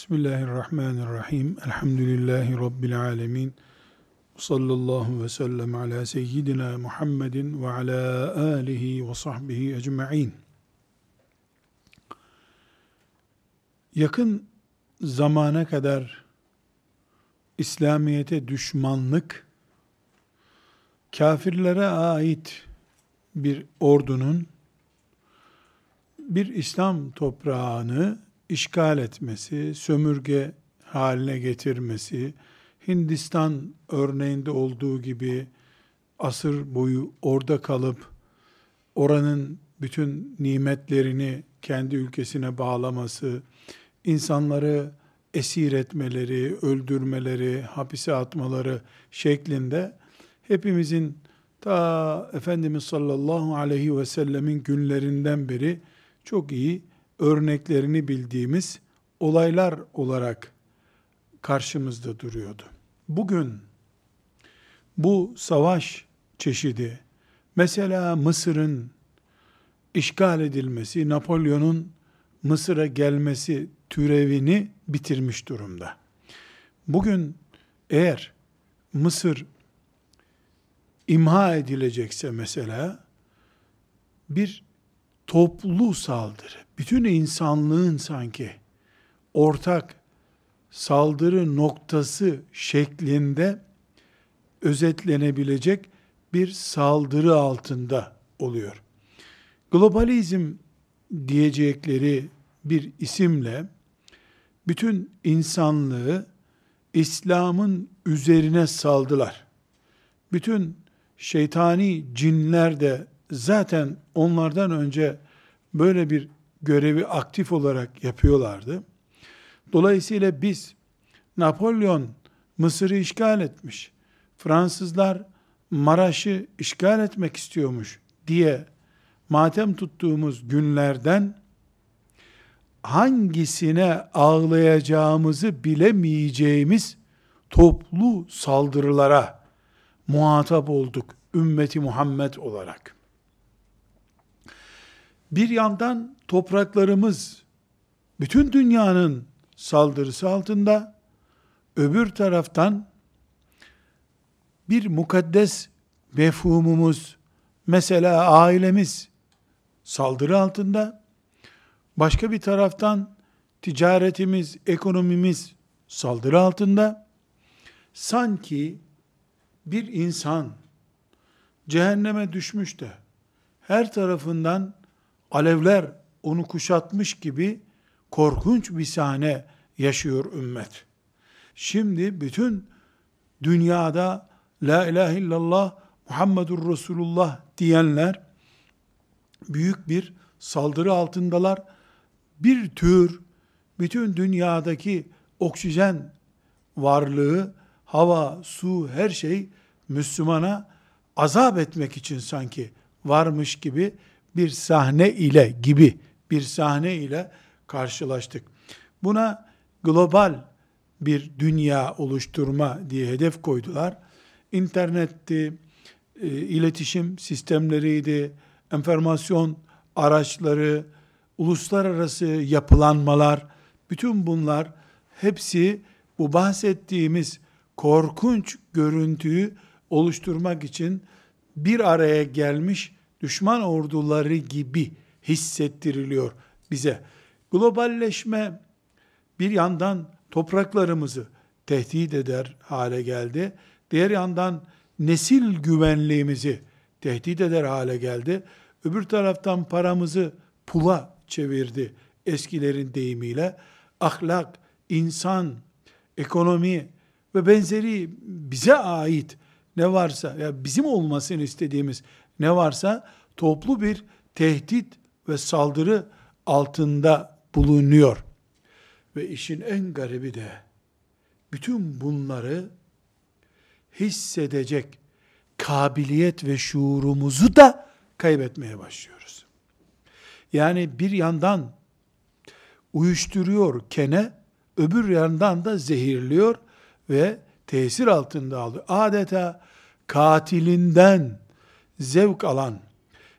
Bismillahirrahmanirrahim. Elhamdülillahi Rabbil alemin. Sallallahu ve sellem ala seyyidina Muhammedin ve ala alihi ve sahbihi ecma'in. Yakın zamana kadar İslamiyete düşmanlık, kafirlere ait bir ordunun bir İslam toprağını işgal etmesi, sömürge haline getirmesi, Hindistan örneğinde olduğu gibi asır boyu orada kalıp oranın bütün nimetlerini kendi ülkesine bağlaması, insanları esir etmeleri, öldürmeleri, hapise atmaları şeklinde hepimizin ta Efendimiz sallallahu aleyhi ve sellemin günlerinden beri çok iyi örneklerini bildiğimiz olaylar olarak karşımızda duruyordu. Bugün bu savaş çeşidi mesela Mısır'ın işgal edilmesi, Napolyon'un Mısır'a gelmesi türevini bitirmiş durumda. Bugün eğer Mısır imha edilecekse mesela bir toplu saldırı, bütün insanlığın sanki ortak saldırı noktası şeklinde özetlenebilecek bir saldırı altında oluyor. Globalizm diyecekleri bir isimle bütün insanlığı İslam'ın üzerine saldılar. Bütün şeytani cinler de zaten onlardan önce böyle bir görevi aktif olarak yapıyorlardı. Dolayısıyla biz Napolyon Mısır'ı işgal etmiş, Fransızlar Maraş'ı işgal etmek istiyormuş diye matem tuttuğumuz günlerden hangisine ağlayacağımızı bilemeyeceğimiz toplu saldırılara muhatap olduk ümmeti Muhammed olarak. Bir yandan topraklarımız bütün dünyanın saldırısı altında, öbür taraftan bir mukaddes mefhumumuz, mesela ailemiz saldırı altında, başka bir taraftan ticaretimiz, ekonomimiz saldırı altında, sanki bir insan cehenneme düşmüş de her tarafından alevler onu kuşatmış gibi korkunç bir sahne yaşıyor ümmet. Şimdi bütün dünyada La ilahe illallah Muhammedur Resulullah diyenler büyük bir saldırı altındalar. Bir tür bütün dünyadaki oksijen varlığı, hava, su, her şey Müslümana azap etmek için sanki varmış gibi bir sahne ile gibi bir sahne ile karşılaştık. Buna global bir dünya oluşturma diye hedef koydular. İnternetti, e, iletişim sistemleriydi, enformasyon araçları, uluslararası yapılanmalar, bütün bunlar hepsi bu bahsettiğimiz korkunç görüntüyü oluşturmak için bir araya gelmiş düşman orduları gibi hissettiriliyor bize. Globalleşme bir yandan topraklarımızı tehdit eder hale geldi. Diğer yandan nesil güvenliğimizi tehdit eder hale geldi. Öbür taraftan paramızı pula çevirdi eskilerin deyimiyle. Ahlak, insan, ekonomi ve benzeri bize ait ne varsa ya bizim olmasını istediğimiz ne varsa toplu bir tehdit ve saldırı altında bulunuyor. Ve işin en garibi de bütün bunları hissedecek kabiliyet ve şuurumuzu da kaybetmeye başlıyoruz. Yani bir yandan uyuşturuyor kene, öbür yandan da zehirliyor ve tesir altında alıyor. Adeta katilinden zevk alan,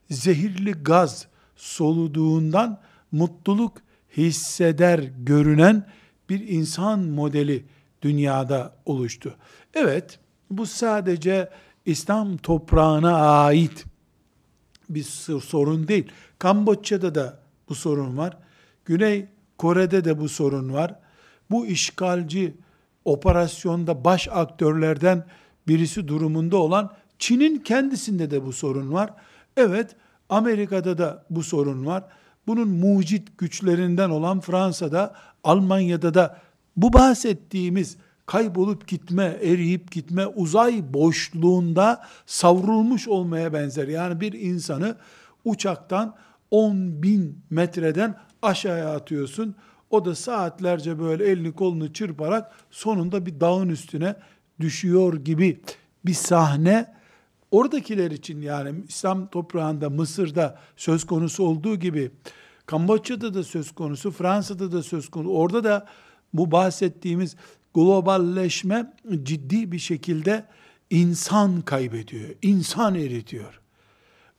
zehirli gaz soluduğundan mutluluk hisseder görünen bir insan modeli dünyada oluştu. Evet, bu sadece İslam toprağına ait bir sorun değil. Kamboçya'da da bu sorun var. Güney Kore'de de bu sorun var. Bu işgalci operasyonda baş aktörlerden birisi durumunda olan Çin'in kendisinde de bu sorun var. Evet, Amerika'da da bu sorun var. Bunun mucit güçlerinden olan Fransa'da, Almanya'da da bu bahsettiğimiz kaybolup gitme, eriyip gitme, uzay boşluğunda savrulmuş olmaya benzer. Yani bir insanı uçaktan 10 bin metreden aşağıya atıyorsun. O da saatlerce böyle elini kolunu çırparak sonunda bir dağın üstüne düşüyor gibi bir sahne oradakiler için yani İslam toprağında Mısır'da söz konusu olduğu gibi Kamboçya'da da söz konusu, Fransa'da da söz konusu. Orada da bu bahsettiğimiz globalleşme ciddi bir şekilde insan kaybediyor, insan eritiyor.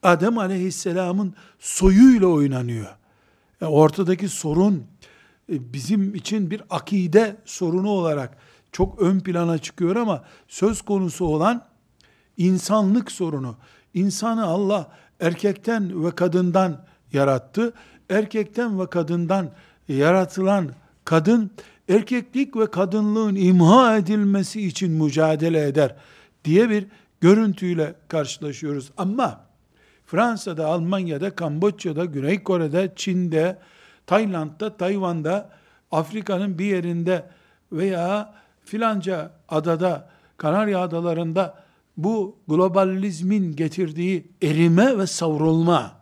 Adem aleyhisselamın soyuyla oynanıyor. Yani ortadaki sorun e, bizim için bir akide sorunu olarak çok ön plana çıkıyor ama söz konusu olan insanlık sorunu. İnsanı Allah erkekten ve kadından yarattı. Erkekten ve kadından yaratılan kadın erkeklik ve kadınlığın imha edilmesi için mücadele eder diye bir görüntüyle karşılaşıyoruz. Ama Fransa'da, Almanya'da, Kamboçya'da, Güney Kore'de, Çin'de, Tayland'da, Tayvan'da, Afrika'nın bir yerinde veya filanca adada, Kanarya adalarında bu globalizmin getirdiği erime ve savrulma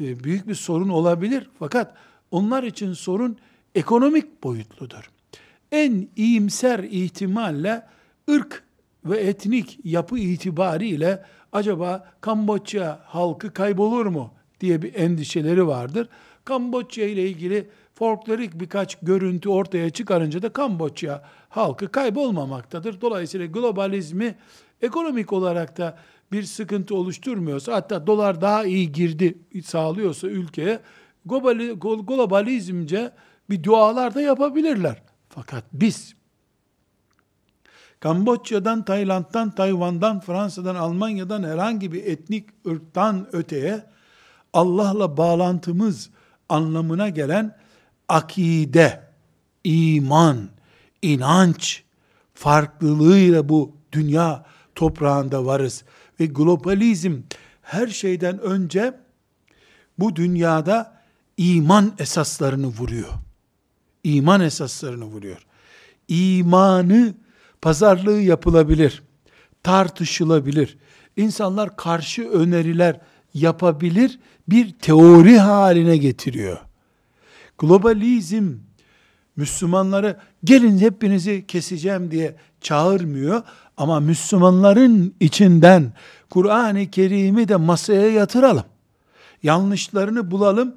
e, büyük bir sorun olabilir. Fakat onlar için sorun ekonomik boyutludur. En iyimser ihtimalle ırk ve etnik yapı itibariyle acaba Kamboçya halkı kaybolur mu diye bir endişeleri vardır. Kamboçya ile ilgili folklorik birkaç görüntü ortaya çıkarınca da Kamboçya halkı kaybolmamaktadır. Dolayısıyla globalizmi ekonomik olarak da bir sıkıntı oluşturmuyorsa hatta dolar daha iyi girdi sağlıyorsa ülkeye globalizmce bir dualar da yapabilirler. Fakat biz Kamboçya'dan, Tayland'dan, Tayvan'dan, Fransa'dan, Almanya'dan herhangi bir etnik ırktan öteye Allah'la bağlantımız anlamına gelen akide, iman, inanç farklılığıyla bu dünya toprağında varız. Ve globalizm her şeyden önce bu dünyada iman esaslarını vuruyor. İman esaslarını vuruyor. İmanı pazarlığı yapılabilir, tartışılabilir. İnsanlar karşı öneriler yapabilir bir teori haline getiriyor. Globalizm Müslümanları gelin hepinizi keseceğim diye çağırmıyor ama Müslümanların içinden Kur'an-ı Kerim'i de masaya yatıralım. Yanlışlarını bulalım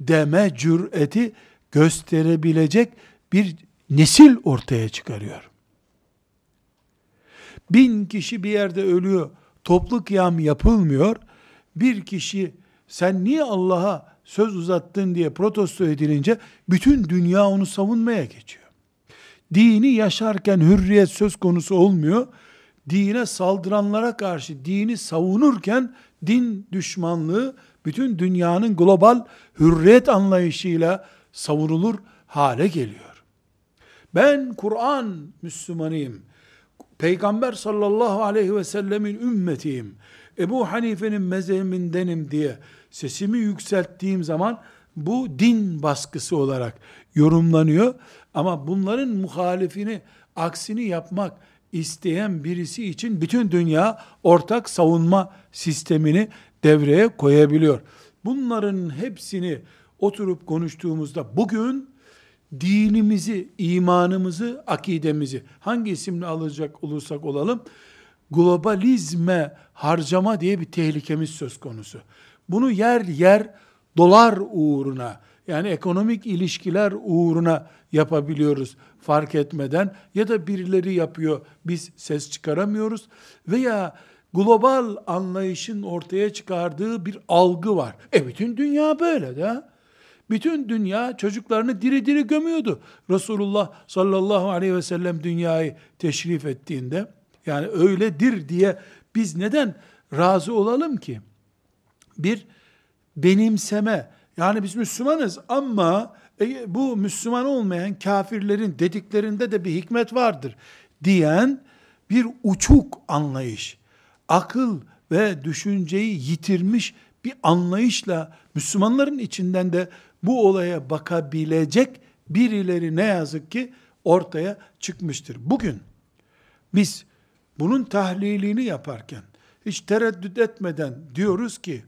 deme cüreti gösterebilecek bir nesil ortaya çıkarıyor. Bin kişi bir yerde ölüyor, toplu kıyam yapılmıyor. Bir kişi sen niye Allah'a söz uzattın diye protesto edilince bütün dünya onu savunmaya geçiyor. Dini yaşarken hürriyet söz konusu olmuyor. Dine saldıranlara karşı dini savunurken din düşmanlığı bütün dünyanın global hürriyet anlayışıyla savunulur hale geliyor. Ben Kur'an Müslümanıyım. Peygamber sallallahu aleyhi ve sellemin ümmetiyim. Ebu Hanife'nin mezhebimindenim diye sesimi yükselttiğim zaman bu din baskısı olarak yorumlanıyor. Ama bunların muhalifini, aksini yapmak isteyen birisi için bütün dünya ortak savunma sistemini devreye koyabiliyor. Bunların hepsini oturup konuştuğumuzda bugün dinimizi, imanımızı, akidemizi hangi isimle alacak olursak olalım globalizme harcama diye bir tehlikemiz söz konusu. Bunu yer yer dolar uğruna yani ekonomik ilişkiler uğruna yapabiliyoruz fark etmeden ya da birileri yapıyor biz ses çıkaramıyoruz veya global anlayışın ortaya çıkardığı bir algı var. E bütün dünya böyle de. Bütün dünya çocuklarını diri diri gömüyordu. Resulullah sallallahu aleyhi ve sellem dünyayı teşrif ettiğinde yani öyledir diye biz neden razı olalım ki? Bir benimseme yani biz Müslümanız ama e, bu Müslüman olmayan kafirlerin dediklerinde de bir hikmet vardır diyen bir uçuk anlayış, akıl ve düşünceyi yitirmiş bir anlayışla Müslümanların içinden de bu olaya bakabilecek birileri ne yazık ki ortaya çıkmıştır. Bugün biz bunun tahlilini yaparken hiç tereddüt etmeden diyoruz ki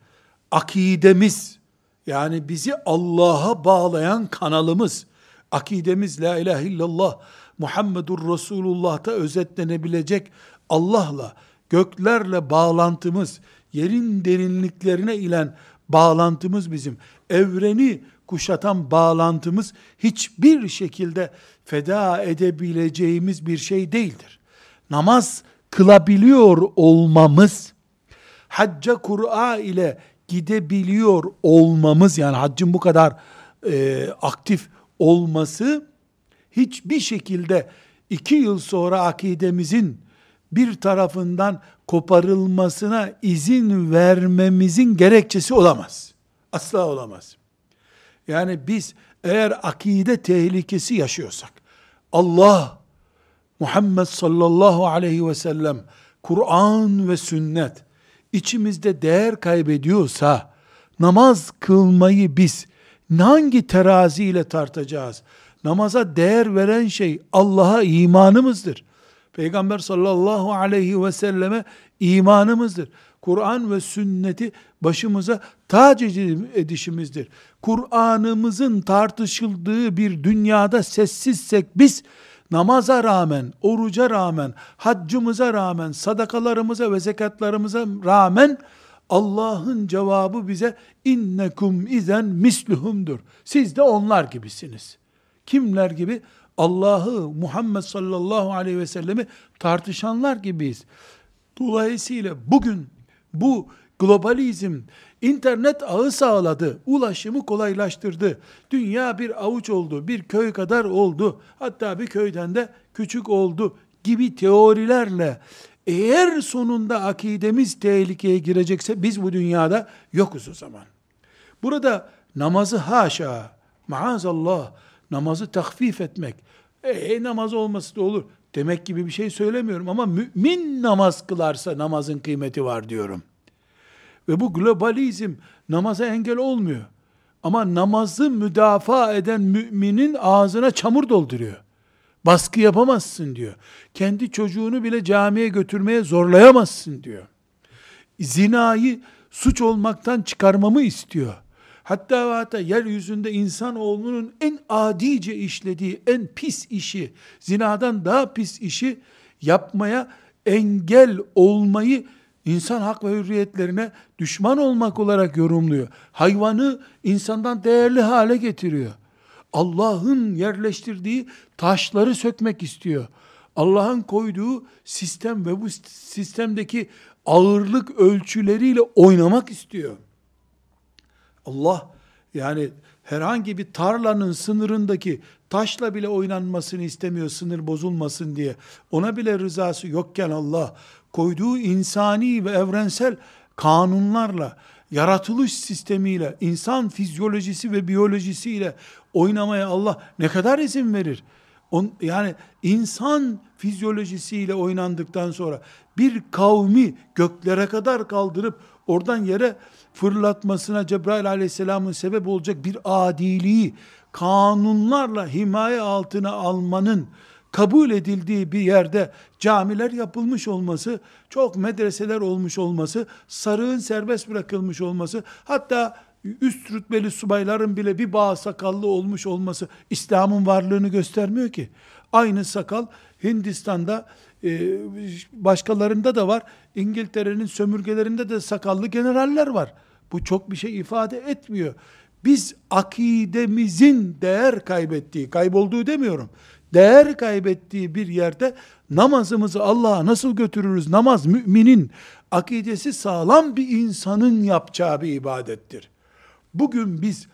akidemiz yani bizi Allah'a bağlayan kanalımız akidemiz la ilahe illallah Muhammedur Resulullah'ta özetlenebilecek Allah'la göklerle bağlantımız yerin derinliklerine ilen bağlantımız bizim evreni kuşatan bağlantımız hiçbir şekilde feda edebileceğimiz bir şey değildir. Namaz kılabiliyor olmamız, hacca Kur'a ile gidebiliyor olmamız, yani haccın bu kadar e, aktif olması, hiçbir şekilde iki yıl sonra akidemizin bir tarafından koparılmasına izin vermemizin gerekçesi olamaz. Asla olamaz. Yani biz eğer akide tehlikesi yaşıyorsak, Allah, Muhammed sallallahu aleyhi ve sellem, Kur'an ve sünnet içimizde değer kaybediyorsa, namaz kılmayı biz hangi teraziyle tartacağız? Namaza değer veren şey Allah'a imanımızdır. Peygamber sallallahu aleyhi ve selleme imanımızdır. Kur'an ve sünneti başımıza tac edişimizdir. Kur'an'ımızın tartışıldığı bir dünyada sessizsek biz namaza rağmen, oruca rağmen, haccımıza rağmen, sadakalarımıza ve zekatlarımıza rağmen Allah'ın cevabı bize innekum izen misluhumdur. Siz de onlar gibisiniz. Kimler gibi? Allah'ı Muhammed sallallahu aleyhi ve sellemi tartışanlar gibiyiz. Dolayısıyla bugün bu globalizm internet ağı sağladı, ulaşımı kolaylaştırdı. Dünya bir avuç oldu, bir köy kadar oldu. Hatta bir köyden de küçük oldu gibi teorilerle eğer sonunda akidemiz tehlikeye girecekse biz bu dünyada yokuz o zaman. Burada namazı haşa, maazallah, namazı takfif etmek, e, namaz olması da olur demek gibi bir şey söylemiyorum ama mümin namaz kılarsa namazın kıymeti var diyorum. Ve bu globalizm namaza engel olmuyor. Ama namazı müdafaa eden müminin ağzına çamur dolduruyor. Baskı yapamazsın diyor. Kendi çocuğunu bile camiye götürmeye zorlayamazsın diyor. Zinayı suç olmaktan çıkarmamı istiyor. Hatta ve hatta yeryüzünde insanoğlunun en adice işlediği en pis işi, zinadan daha pis işi yapmaya engel olmayı insan hak ve hürriyetlerine düşman olmak olarak yorumluyor. Hayvanı insandan değerli hale getiriyor. Allah'ın yerleştirdiği taşları sökmek istiyor. Allah'ın koyduğu sistem ve bu sistemdeki ağırlık ölçüleriyle oynamak istiyor. Allah yani herhangi bir tarlanın sınırındaki taşla bile oynanmasını istemiyor sınır bozulmasın diye. Ona bile rızası yokken Allah koyduğu insani ve evrensel kanunlarla, yaratılış sistemiyle, insan fizyolojisi ve biyolojisiyle oynamaya Allah ne kadar izin verir? On, yani insan fizyolojisiyle oynandıktan sonra bir kavmi göklere kadar kaldırıp oradan yere fırlatmasına Cebrail aleyhisselamın sebep olacak bir adiliği kanunlarla himaye altına almanın kabul edildiği bir yerde camiler yapılmış olması, çok medreseler olmuş olması, sarığın serbest bırakılmış olması, hatta üst rütbeli subayların bile bir bağ sakallı olmuş olması İslam'ın varlığını göstermiyor ki. Aynı sakal Hindistan'da e, başkalarında da var. İngiltere'nin sömürgelerinde de sakallı generaller var. Bu çok bir şey ifade etmiyor. Biz akidemizin değer kaybettiği, kaybolduğu demiyorum. Değer kaybettiği bir yerde namazımızı Allah'a nasıl götürürüz? Namaz müminin akidesi sağlam bir insanın yapacağı bir ibadettir. Bugün biz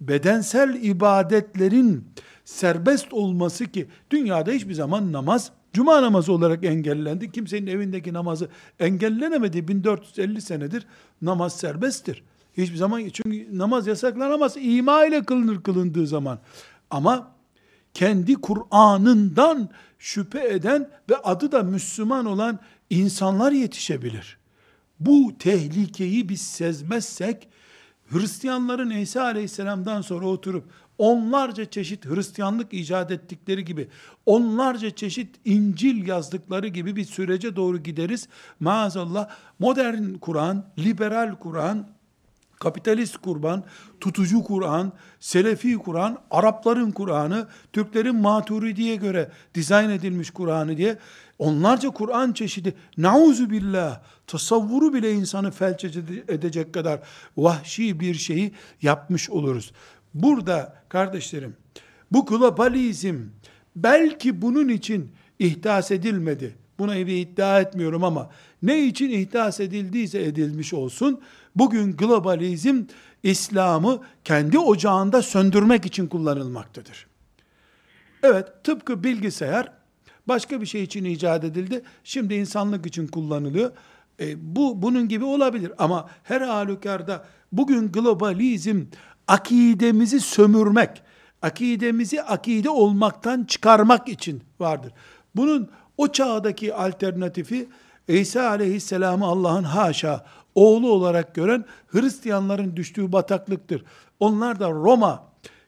bedensel ibadetlerin serbest olması ki dünyada hiçbir zaman namaz cuma namazı olarak engellendi. Kimsenin evindeki namazı engellenemedi. 1450 senedir namaz serbesttir. Hiçbir zaman çünkü namaz yasaklanamaz. ima ile kılınır kılındığı zaman. Ama kendi Kur'an'ından şüphe eden ve adı da Müslüman olan insanlar yetişebilir. Bu tehlikeyi biz sezmezsek Hristiyanların İsa Aleyhisselam'dan sonra oturup onlarca çeşit Hristiyanlık icat ettikleri gibi, onlarca çeşit İncil yazdıkları gibi bir sürece doğru gideriz. Maazallah modern Kur'an, liberal Kur'an, kapitalist Kur'an, tutucu Kur'an, Selefi Kur'an, Arapların Kur'an'ı, Türklerin Maturidi'ye göre dizayn edilmiş Kur'an'ı diye onlarca Kur'an çeşidi, nauzu billah, tasavvuru bile insanı felç edecek kadar vahşi bir şeyi yapmış oluruz. Burada kardeşlerim, bu globalizm belki bunun için ihdas edilmedi. Buna bir iddia etmiyorum ama ne için ihdas edildiyse edilmiş olsun. Bugün globalizm İslam'ı kendi ocağında söndürmek için kullanılmaktadır. Evet, tıpkı bilgisayar başka bir şey için icat edildi. Şimdi insanlık için kullanılıyor. E, bu bunun gibi olabilir ama her halükarda bugün globalizm akidemizi sömürmek, akidemizi akide olmaktan çıkarmak için vardır. Bunun o çağdaki alternatifi İsa aleyhisselamı Allah'ın haşa oğlu olarak gören Hristiyanların düştüğü bataklıktır. Onlar da Roma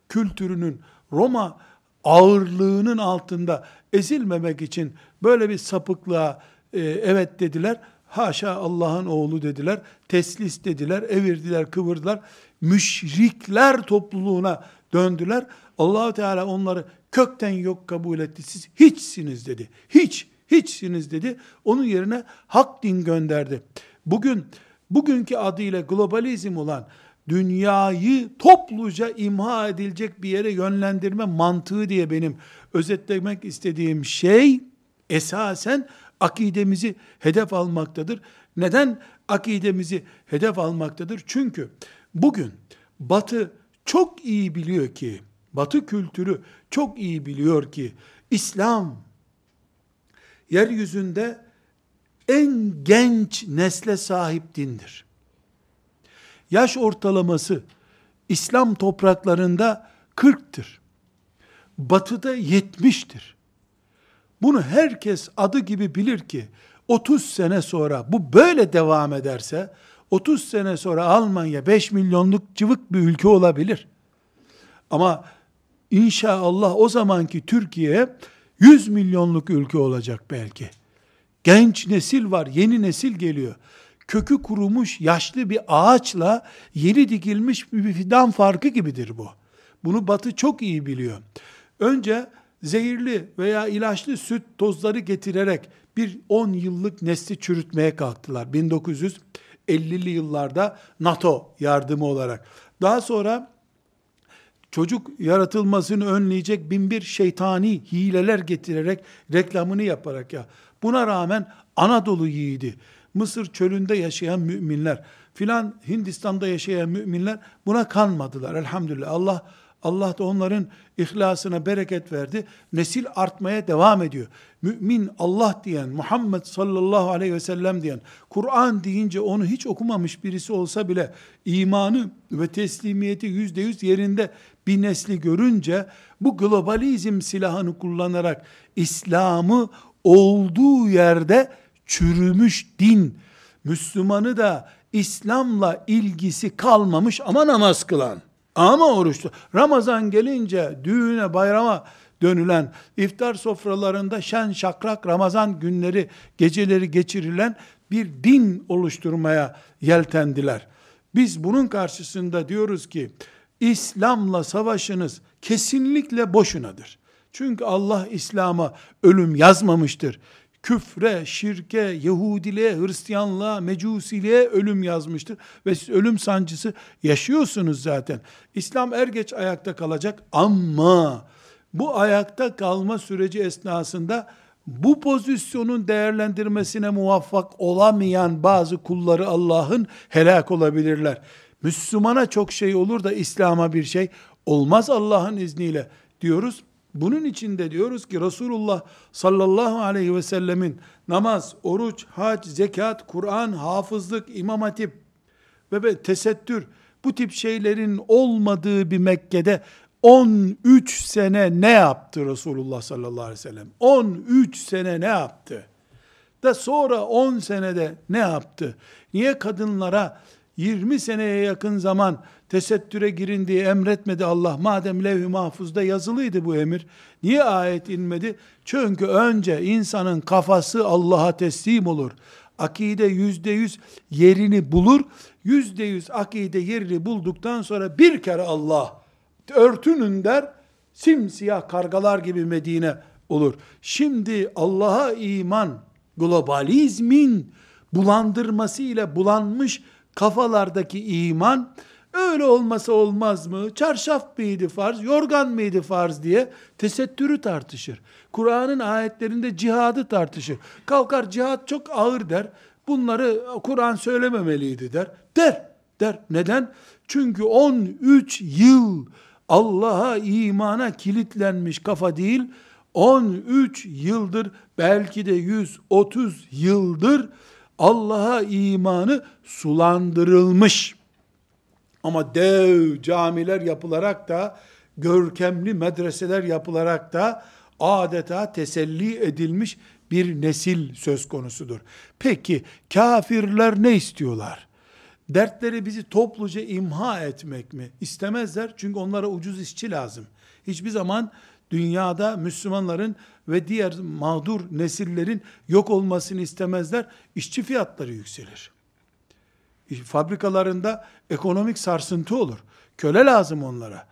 kültürünün, Roma ağırlığının altında ezilmemek için böyle bir sapıklığa e, evet dediler. Haşa Allah'ın oğlu dediler. Teslis dediler, evirdiler, kıvırdılar. Müşrikler topluluğuna döndüler. Allahu Teala onları kökten yok kabul etti. Siz hiçsiniz dedi. Hiç, hiçsiniz dedi. Onun yerine hak din gönderdi. Bugün bugünkü adıyla globalizm olan dünyayı topluca imha edilecek bir yere yönlendirme mantığı diye benim özetlemek istediğim şey esasen akidemizi hedef almaktadır. Neden akidemizi hedef almaktadır? Çünkü bugün Batı çok iyi biliyor ki, Batı kültürü çok iyi biliyor ki İslam yeryüzünde en genç nesle sahip dindir. Yaş ortalaması İslam topraklarında 40'tır. Batıda 70'tir. Bunu herkes adı gibi bilir ki 30 sene sonra bu böyle devam ederse 30 sene sonra Almanya 5 milyonluk cıvık bir ülke olabilir. Ama inşallah o zamanki Türkiye 100 milyonluk ülke olacak belki. Genç nesil var, yeni nesil geliyor. Kökü kurumuş yaşlı bir ağaçla yeni dikilmiş bir fidan farkı gibidir bu. Bunu Batı çok iyi biliyor. Önce zehirli veya ilaçlı süt tozları getirerek bir 10 yıllık nesli çürütmeye kalktılar. 1950'li yıllarda NATO yardımı olarak. Daha sonra çocuk yaratılmasını önleyecek bin bir şeytani hileler getirerek reklamını yaparak ya. Buna rağmen Anadolu yiğidi, Mısır çölünde yaşayan müminler, filan Hindistan'da yaşayan müminler buna kanmadılar elhamdülillah. Allah Allah da onların ihlasına bereket verdi. Nesil artmaya devam ediyor. Mümin Allah diyen, Muhammed sallallahu aleyhi ve sellem diyen, Kur'an deyince onu hiç okumamış birisi olsa bile imanı ve teslimiyeti yüzde yüz yerinde bir nesli görünce bu globalizm silahını kullanarak İslam'ı olduğu yerde çürümüş din, Müslümanı da İslam'la ilgisi kalmamış ama namaz kılan, ama oruçlu. Ramazan gelince düğüne, bayrama dönülen, iftar sofralarında şen şakrak Ramazan günleri, geceleri geçirilen bir din oluşturmaya yeltendiler. Biz bunun karşısında diyoruz ki, İslam'la savaşınız kesinlikle boşunadır. Çünkü Allah İslam'a ölüm yazmamıştır küfre, şirke, Yahudiliğe, Hristiyanlığa, Mecusiliğe ölüm yazmıştır. Ve siz ölüm sancısı yaşıyorsunuz zaten. İslam er geç ayakta kalacak ama bu ayakta kalma süreci esnasında bu pozisyonun değerlendirmesine muvaffak olamayan bazı kulları Allah'ın helak olabilirler. Müslümana çok şey olur da İslam'a bir şey olmaz Allah'ın izniyle diyoruz. Bunun içinde diyoruz ki Resulullah sallallahu aleyhi ve sellemin namaz, oruç, hac, zekat, Kur'an, hafızlık, imam hatip ve tesettür bu tip şeylerin olmadığı bir Mekke'de 13 sene ne yaptı Resulullah sallallahu aleyhi ve sellem? 13 sene ne yaptı? Da sonra 10 senede ne yaptı? Niye kadınlara 20 seneye yakın zaman tesettüre girin diye emretmedi Allah. Madem levh-i mahfuzda yazılıydı bu emir. Niye ayet inmedi? Çünkü önce insanın kafası Allah'a teslim olur. Akide yüzde yüz yerini bulur. Yüzde yüz akide yerini bulduktan sonra bir kere Allah örtünün der, simsiyah kargalar gibi Medine olur. Şimdi Allah'a iman, globalizmin bulandırması ile bulanmış kafalardaki iman, öyle olmasa olmaz mı? Çarşaf mıydı farz, yorgan mıydı farz diye tesettürü tartışır. Kur'an'ın ayetlerinde cihadı tartışır. Kalkar cihat çok ağır der. Bunları Kur'an söylememeliydi der. Der, der. Neden? Çünkü 13 yıl Allah'a imana kilitlenmiş kafa değil, 13 yıldır belki de 130 yıldır Allah'a imanı sulandırılmış. Ama dev camiler yapılarak da görkemli medreseler yapılarak da adeta teselli edilmiş bir nesil söz konusudur. Peki kafirler ne istiyorlar? Dertleri bizi topluca imha etmek mi? İstemezler çünkü onlara ucuz işçi lazım. Hiçbir zaman dünyada Müslümanların ve diğer mağdur nesillerin yok olmasını istemezler. İşçi fiyatları yükselir. Fabrikalarında ekonomik sarsıntı olur. Köle lazım onlara.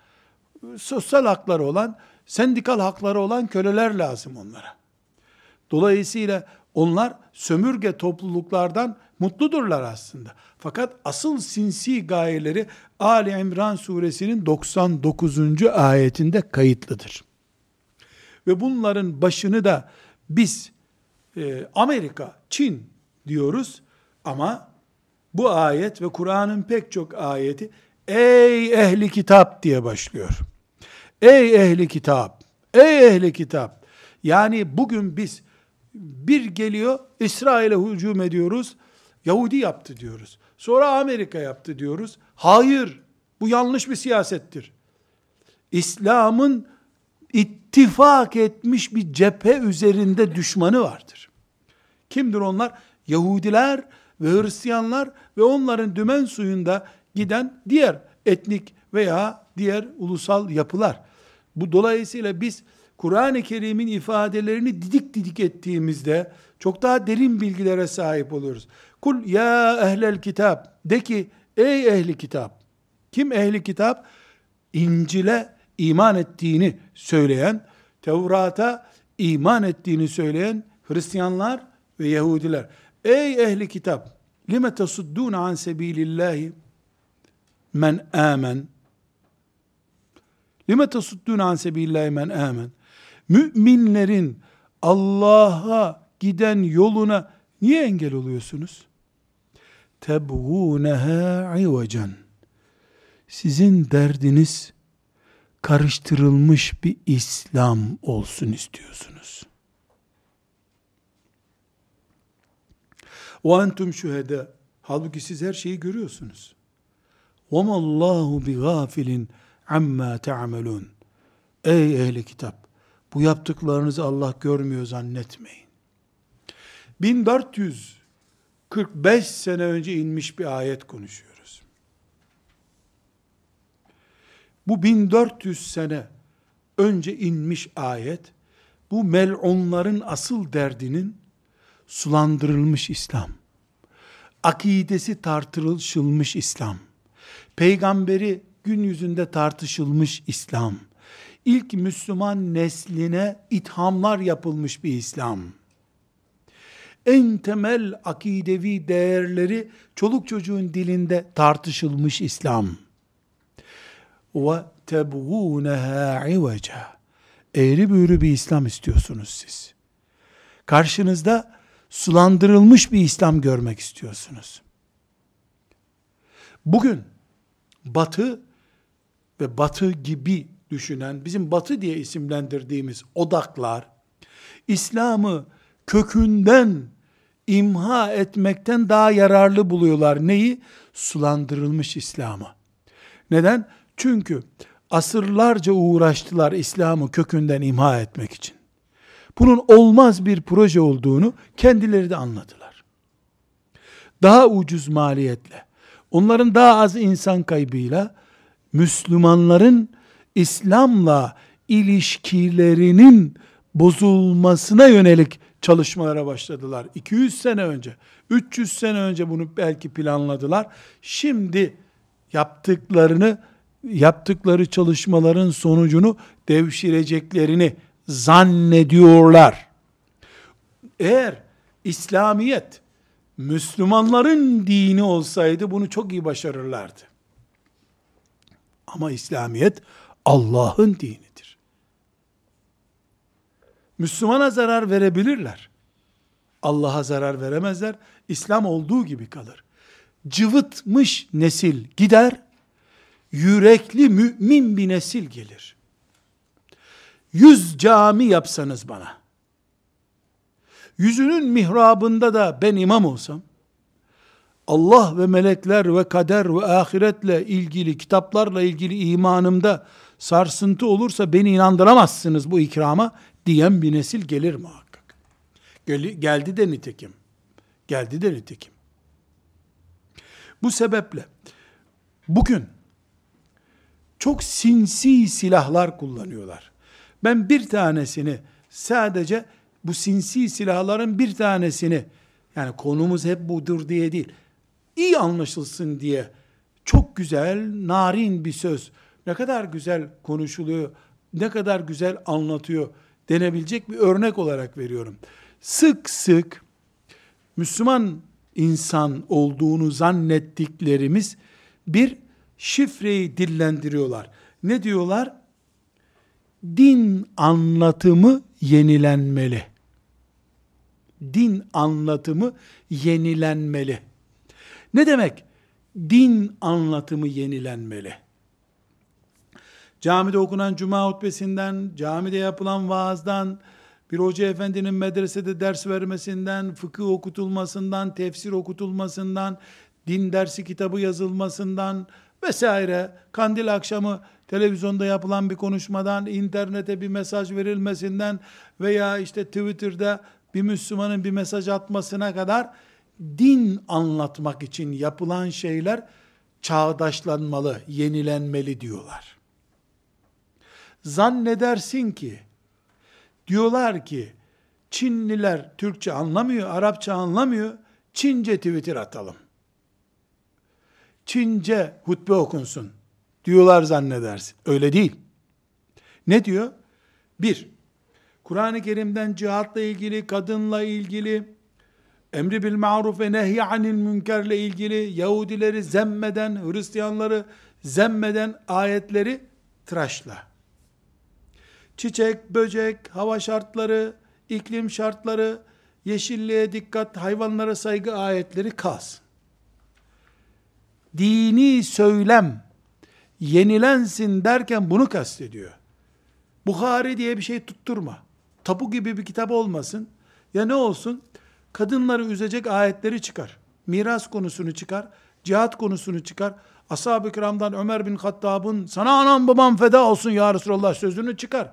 Sosyal hakları olan, sendikal hakları olan köleler lazım onlara. Dolayısıyla onlar sömürge topluluklardan Mutludurlar aslında. Fakat asıl sinsi gayeleri Ali İmran suresinin 99. ayetinde kayıtlıdır. Ve bunların başını da biz e, Amerika, Çin diyoruz ama bu ayet ve Kur'an'ın pek çok ayeti ey ehli kitap diye başlıyor. Ey ehli kitap, ey ehli kitap. Yani bugün biz bir geliyor İsrail'e hücum ediyoruz. Yahudi yaptı diyoruz. Sonra Amerika yaptı diyoruz. Hayır, bu yanlış bir siyasettir. İslam'ın ittifak etmiş bir cephe üzerinde düşmanı vardır. Kimdir onlar? Yahudiler ve Hristiyanlar ve onların dümen suyunda giden diğer etnik veya diğer ulusal yapılar. Bu dolayısıyla biz Kur'an-ı Kerim'in ifadelerini didik didik ettiğimizde çok daha derin bilgilere sahip oluyoruz. Kul ya ehlel kitap. De ki ey ehli kitap. Kim ehli kitap? İncil'e iman ettiğini söyleyen, Tevrat'a iman ettiğini söyleyen Hristiyanlar ve Yahudiler. Ey ehli kitap! Lime tesuddûne an sebilillahi men amen. Lime tesuddûne an sebilillahi men amen. Müminlerin Allah'a giden yoluna niye engel oluyorsunuz? tebğûneha ivecen. Sizin derdiniz karıştırılmış bir İslam olsun istiyorsunuz. Ve entum şühede. Halbuki siz her şeyi görüyorsunuz. Ve mallahu bi gafilin amma ta'melun. Ey ehli kitap, bu yaptıklarınızı Allah görmüyor zannetmeyin. 1445 sene önce inmiş bir ayet konuşuyor. Bu 1400 sene önce inmiş ayet, bu mel'unların asıl derdinin sulandırılmış İslam, akidesi tartışılmış İslam, peygamberi gün yüzünde tartışılmış İslam, ilk Müslüman nesline ithamlar yapılmış bir İslam, en temel akidevi değerleri çoluk çocuğun dilinde tartışılmış İslam. Ve tebğûneha iveca. Eğri büğrü bir İslam istiyorsunuz siz. Karşınızda sulandırılmış bir İslam görmek istiyorsunuz. Bugün Batı ve batı gibi düşünen, bizim batı diye isimlendirdiğimiz odaklar, İslam'ı kökünden imha etmekten daha yararlı buluyorlar. Neyi? Sulandırılmış İslam'ı. Neden? Çünkü asırlarca uğraştılar İslam'ı kökünden imha etmek için. Bunun olmaz bir proje olduğunu kendileri de anladılar. Daha ucuz maliyetle, onların daha az insan kaybıyla Müslümanların İslam'la ilişkilerinin bozulmasına yönelik çalışmalara başladılar. 200 sene önce, 300 sene önce bunu belki planladılar. Şimdi yaptıklarını, yaptıkları çalışmaların sonucunu devşireceklerini zannediyorlar. Eğer İslamiyet Müslümanların dini olsaydı bunu çok iyi başarırlardı. Ama İslamiyet Allah'ın dinidir. Müslümana zarar verebilirler. Allah'a zarar veremezler. İslam olduğu gibi kalır. Cıvıtmış nesil gider, yürekli mümin bir nesil gelir. Yüz cami yapsanız bana, yüzünün mihrabında da ben imam olsam, Allah ve melekler ve kader ve ahiretle ilgili, kitaplarla ilgili imanımda sarsıntı olursa beni inandıramazsınız bu ikrama diyen bir nesil gelir muhakkak. Gel, geldi de nitekim. Geldi de nitekim. Bu sebeple bugün çok sinsi silahlar kullanıyorlar. Ben bir tanesini sadece bu sinsi silahların bir tanesini yani konumuz hep budur diye değil. iyi anlaşılsın diye çok güzel, narin bir söz. Ne kadar güzel konuşuluyor, ne kadar güzel anlatıyor denebilecek bir örnek olarak veriyorum. Sık sık Müslüman insan olduğunu zannettiklerimiz bir şifreyi dillendiriyorlar. Ne diyorlar? Din anlatımı yenilenmeli. Din anlatımı yenilenmeli. Ne demek? Din anlatımı yenilenmeli. Camide okunan cuma hutbesinden, camide yapılan vaazdan, bir hoca efendinin medresede ders vermesinden, fıkıh okutulmasından, tefsir okutulmasından, din dersi kitabı yazılmasından vesaire, kandil akşamı televizyonda yapılan bir konuşmadan, internete bir mesaj verilmesinden veya işte Twitter'da bir Müslümanın bir mesaj atmasına kadar din anlatmak için yapılan şeyler çağdaşlanmalı, yenilenmeli diyorlar. Zannedersin ki Diyorlar ki Çinliler Türkçe anlamıyor, Arapça anlamıyor. Çince Twitter atalım. Çince hutbe okunsun. Diyorlar zannedersin. Öyle değil. Ne diyor? Bir, Kur'an-ı Kerim'den cihatla ilgili, kadınla ilgili, emri bil maruf ve nehy anil münkerle ilgili Yahudileri zemmeden, Hristiyanları zemmeden ayetleri tıraşla çiçek, böcek, hava şartları, iklim şartları, yeşilliğe dikkat, hayvanlara saygı ayetleri kalsın. Dini söylem yenilensin derken bunu kastediyor. Bukhari diye bir şey tutturma. Tapu gibi bir kitap olmasın. Ya ne olsun? Kadınları üzecek ayetleri çıkar. Miras konusunu çıkar. Cihat konusunu çıkar. Ashab-ı kiramdan Ömer bin Hattab'ın sana anam babam feda olsun ya Resulallah sözünü çıkar.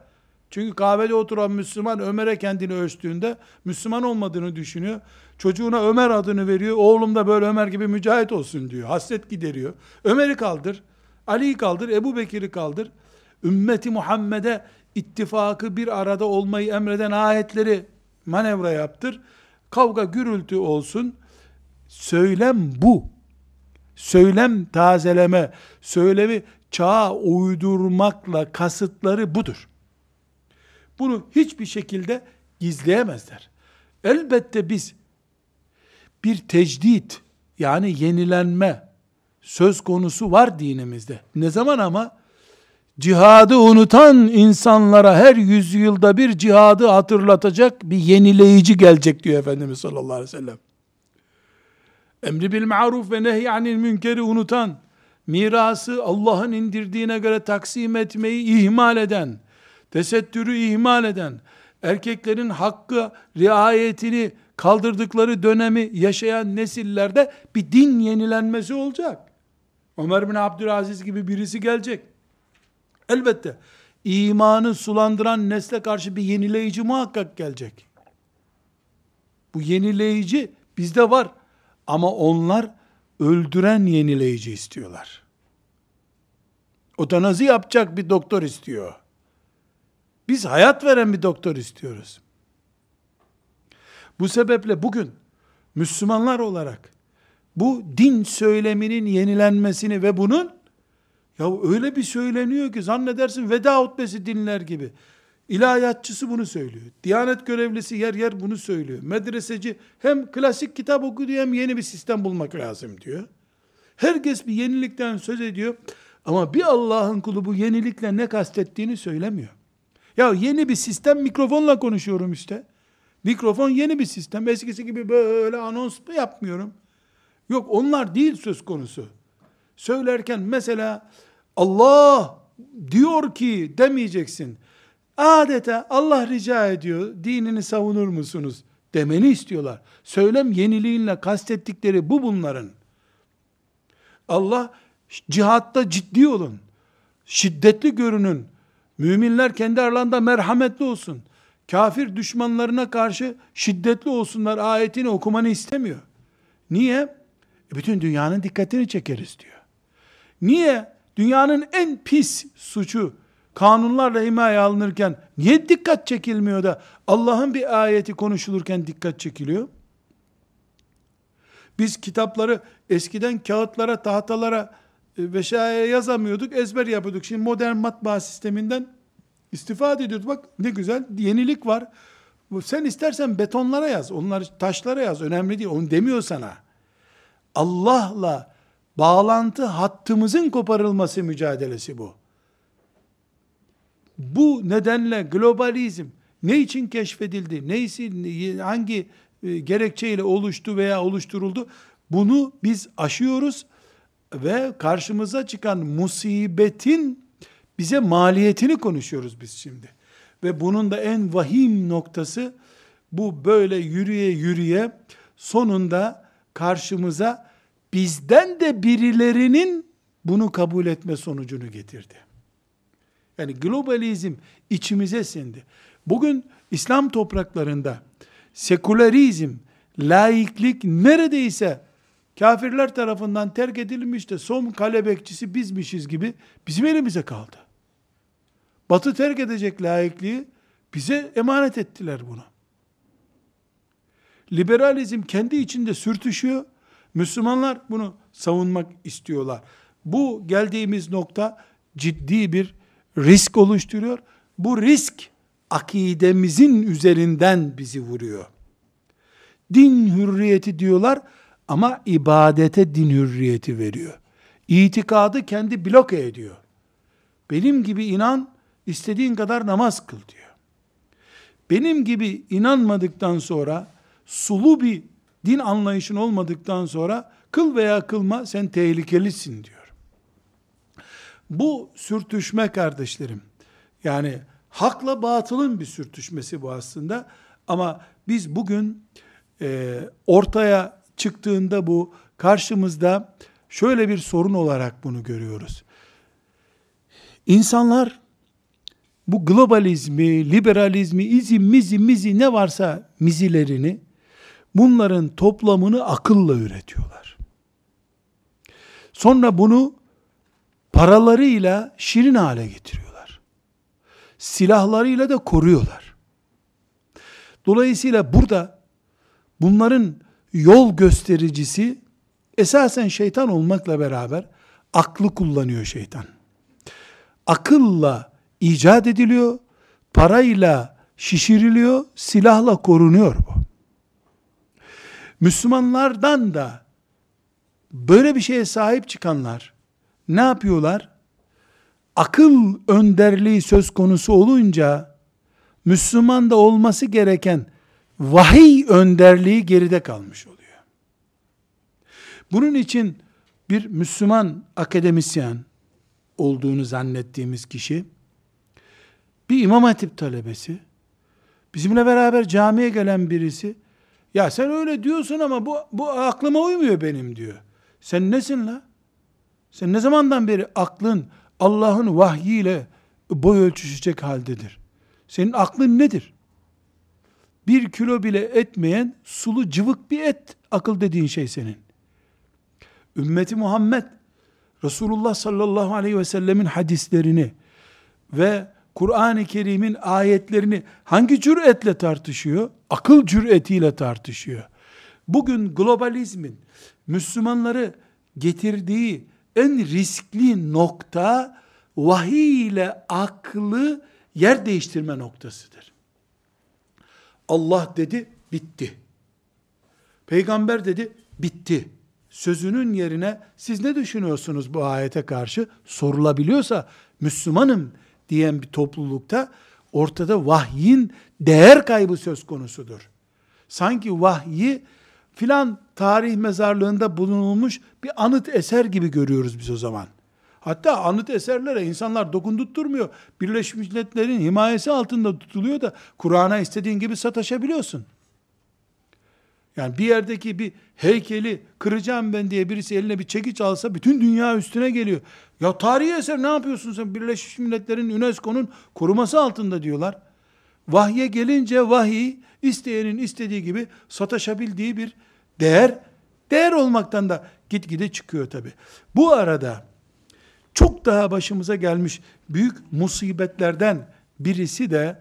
Çünkü kahvede oturan Müslüman Ömer'e kendini ölçtüğünde Müslüman olmadığını düşünüyor. Çocuğuna Ömer adını veriyor. Oğlum da böyle Ömer gibi mücahit olsun diyor. Hasret gideriyor. Ömer'i kaldır. Ali'yi kaldır. Ebu Bekir'i kaldır. Ümmeti Muhammed'e ittifakı bir arada olmayı emreden ayetleri manevra yaptır. Kavga gürültü olsun. Söylem bu. Söylem tazeleme, söylemi çağa uydurmakla kasıtları budur. Bunu hiçbir şekilde gizleyemezler. Elbette biz bir tecdit yani yenilenme söz konusu var dinimizde. Ne zaman ama cihadı unutan insanlara her yüzyılda bir cihadı hatırlatacak bir yenileyici gelecek diyor Efendimiz sallallahu aleyhi ve sellem. Emri bil maruf ve nehy münkeri unutan, mirası Allah'ın indirdiğine göre taksim etmeyi ihmal eden, tesettürü ihmal eden, erkeklerin hakkı riayetini kaldırdıkları dönemi yaşayan nesillerde bir din yenilenmesi olacak. Ömer bin Abdülaziz gibi birisi gelecek. Elbette imanı sulandıran nesle karşı bir yenileyici muhakkak gelecek. Bu yenileyici bizde var. Ama onlar öldüren yenileyici istiyorlar. Otanazi yapacak bir doktor istiyor. Biz hayat veren bir doktor istiyoruz. Bu sebeple bugün Müslümanlar olarak bu din söyleminin yenilenmesini ve bunun ya öyle bir söyleniyor ki zannedersin veda hutbesi dinler gibi. İlahiyatçısı bunu söylüyor. Diyanet görevlisi yer yer bunu söylüyor. Medreseci hem klasik kitap okudu hem yeni bir sistem bulmak lazım diyor. Herkes bir yenilikten söz ediyor. Ama bir Allah'ın kulu bu yenilikle ne kastettiğini söylemiyor. Ya yeni bir sistem mikrofonla konuşuyorum işte. Mikrofon yeni bir sistem. Eskisi gibi böyle anons yapmıyorum. Yok onlar değil söz konusu. Söylerken mesela Allah diyor ki demeyeceksin. Adeta Allah rica ediyor, dinini savunur musunuz demeni istiyorlar. Söylem yeniliğinle kastettikleri bu bunların. Allah cihatta ciddi olun. Şiddetli görünün. Müminler kendi aralarında merhametli olsun. Kafir düşmanlarına karşı şiddetli olsunlar ayetini okumanı istemiyor. Niye? E bütün dünyanın dikkatini çekeriz diyor. Niye? Dünyanın en pis suçu kanunlarla himaye alınırken niye dikkat çekilmiyor da Allah'ın bir ayeti konuşulurken dikkat çekiliyor? Biz kitapları eskiden kağıtlara, tahtalara veşaya yazamıyorduk, ezber yapıyorduk. Şimdi modern matbaa sisteminden istifade ediyoruz. Bak ne güzel, yenilik var. Sen istersen betonlara yaz, onları taşlara yaz, önemli değil. Onu demiyor sana. Allah'la bağlantı hattımızın koparılması mücadelesi bu. Bu nedenle globalizm ne için keşfedildi, neyisi, hangi e, gerekçeyle oluştu veya oluşturuldu, bunu biz aşıyoruz ve karşımıza çıkan musibetin bize maliyetini konuşuyoruz biz şimdi. Ve bunun da en vahim noktası bu böyle yürüye yürüye sonunda karşımıza bizden de birilerinin bunu kabul etme sonucunu getirdi. Yani globalizm içimize sindi. Bugün İslam topraklarında sekülerizm, laiklik neredeyse kafirler tarafından terk edilmiş de son kale bekçisi bizmişiz gibi bizim elimize kaldı. Batı terk edecek laikliği bize emanet ettiler bunu. Liberalizm kendi içinde sürtüşüyor. Müslümanlar bunu savunmak istiyorlar. Bu geldiğimiz nokta ciddi bir risk oluşturuyor. Bu risk akidemizin üzerinden bizi vuruyor. Din hürriyeti diyorlar ama ibadete din hürriyeti veriyor. İtikadı kendi bloke ediyor. Benim gibi inan, istediğin kadar namaz kıl diyor. Benim gibi inanmadıktan sonra, sulu bir din anlayışın olmadıktan sonra, kıl veya kılma sen tehlikelisin diyor. Bu sürtüşme kardeşlerim, yani hakla batılın bir sürtüşmesi bu aslında. Ama biz bugün e, ortaya çıktığında bu karşımızda şöyle bir sorun olarak bunu görüyoruz. İnsanlar bu globalizmi, liberalizmi, izim, mizi, mizi ne varsa mizilerini bunların toplamını akılla üretiyorlar. Sonra bunu paralarıyla şirin hale getiriyorlar. Silahlarıyla da koruyorlar. Dolayısıyla burada bunların yol göstericisi esasen şeytan olmakla beraber aklı kullanıyor şeytan. Akılla icat ediliyor, parayla şişiriliyor, silahla korunuyor bu. Müslümanlardan da böyle bir şeye sahip çıkanlar ne yapıyorlar? Akıl önderliği söz konusu olunca Müslüman da olması gereken vahiy önderliği geride kalmış oluyor. Bunun için bir Müslüman akademisyen olduğunu zannettiğimiz kişi, bir imam hatip talebesi, bizimle beraber camiye gelen birisi, ya sen öyle diyorsun ama bu, bu aklıma uymuyor benim diyor. Sen nesin la? Sen ne zamandan beri aklın Allah'ın vahyiyle boy ölçüşecek haldedir? Senin aklın nedir? Bir kilo bile etmeyen sulu cıvık bir et akıl dediğin şey senin. Ümmeti Muhammed Resulullah sallallahu aleyhi ve sellemin hadislerini ve Kur'an-ı Kerim'in ayetlerini hangi cüretle tartışıyor? Akıl cüretiyle tartışıyor. Bugün globalizmin Müslümanları getirdiği en riskli nokta vahiy ile aklı yer değiştirme noktasıdır. Allah dedi, bitti. Peygamber dedi, bitti. Sözünün yerine siz ne düşünüyorsunuz bu ayete karşı sorulabiliyorsa Müslümanım diyen bir toplulukta ortada vahyin değer kaybı söz konusudur. Sanki vahyi filan tarih mezarlığında bulunulmuş bir anıt eser gibi görüyoruz biz o zaman. Hatta anıt eserlere insanlar dokundurtmuyor. Birleşmiş Milletler'in himayesi altında tutuluyor da Kur'an'a istediğin gibi sataşabiliyorsun. Yani bir yerdeki bir heykeli kıracağım ben diye birisi eline bir çekiç alsa bütün dünya üstüne geliyor. Ya tarihi eser ne yapıyorsun sen? Birleşmiş Milletler'in UNESCO'nun koruması altında diyorlar. Vahye gelince vahiy isteyenin istediği gibi sataşabildiği bir değer, değer olmaktan da gitgide çıkıyor tabi. Bu arada çok daha başımıza gelmiş büyük musibetlerden birisi de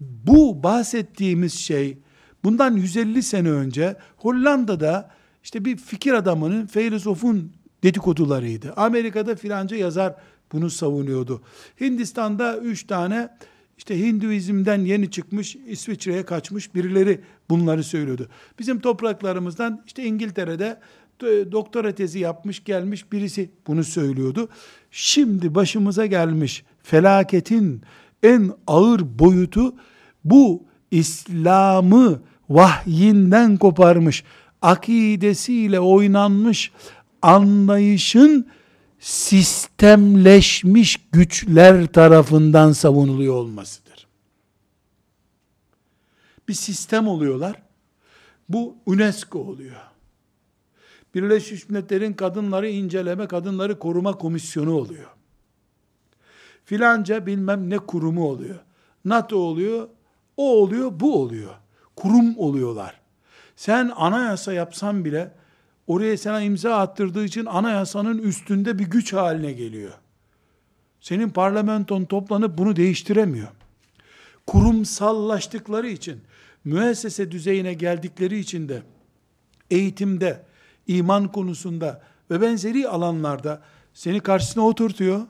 bu bahsettiğimiz şey bundan 150 sene önce Hollanda'da işte bir fikir adamının, filozofun dedikodularıydı. Amerika'da filanca yazar bunu savunuyordu. Hindistan'da üç tane işte Hinduizm'den yeni çıkmış, İsviçre'ye kaçmış birileri bunları söylüyordu. Bizim topraklarımızdan işte İngiltere'de doktora tezi yapmış gelmiş birisi bunu söylüyordu. Şimdi başımıza gelmiş felaketin en ağır boyutu bu İslam'ı vahyinden koparmış, akidesiyle oynanmış anlayışın sistemleşmiş güçler tarafından savunuluyor olmasıdır. Bir sistem oluyorlar. Bu UNESCO oluyor. Birleşmiş Milletler'in kadınları inceleme, kadınları koruma komisyonu oluyor. Filanca bilmem ne kurumu oluyor. NATO oluyor, o oluyor, bu oluyor. Kurum oluyorlar. Sen anayasa yapsan bile oraya sana imza attırdığı için anayasanın üstünde bir güç haline geliyor. Senin parlamenton toplanıp bunu değiştiremiyor. Kurumsallaştıkları için, müessese düzeyine geldikleri için de eğitimde, iman konusunda ve benzeri alanlarda seni karşısına oturtuyor.